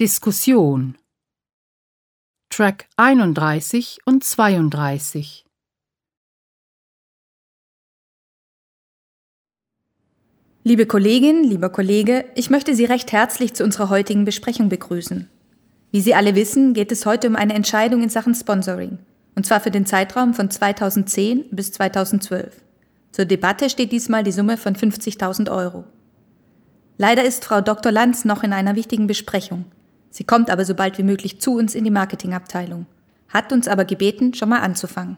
Diskussion Track 31 und 32 Liebe Kollegin, lieber Kollege, ich möchte Sie recht herzlich zu unserer heutigen Besprechung begrüßen. Wie Sie alle wissen, geht es heute um eine Entscheidung in Sachen Sponsoring, und zwar für den Zeitraum von 2010 bis 2012. Zur Debatte steht diesmal die Summe von 50.000 Euro. Leider ist Frau Dr. Lanz noch in einer wichtigen Besprechung. Sie kommt aber so bald wie möglich zu uns in die Marketingabteilung, hat uns aber gebeten, schon mal anzufangen.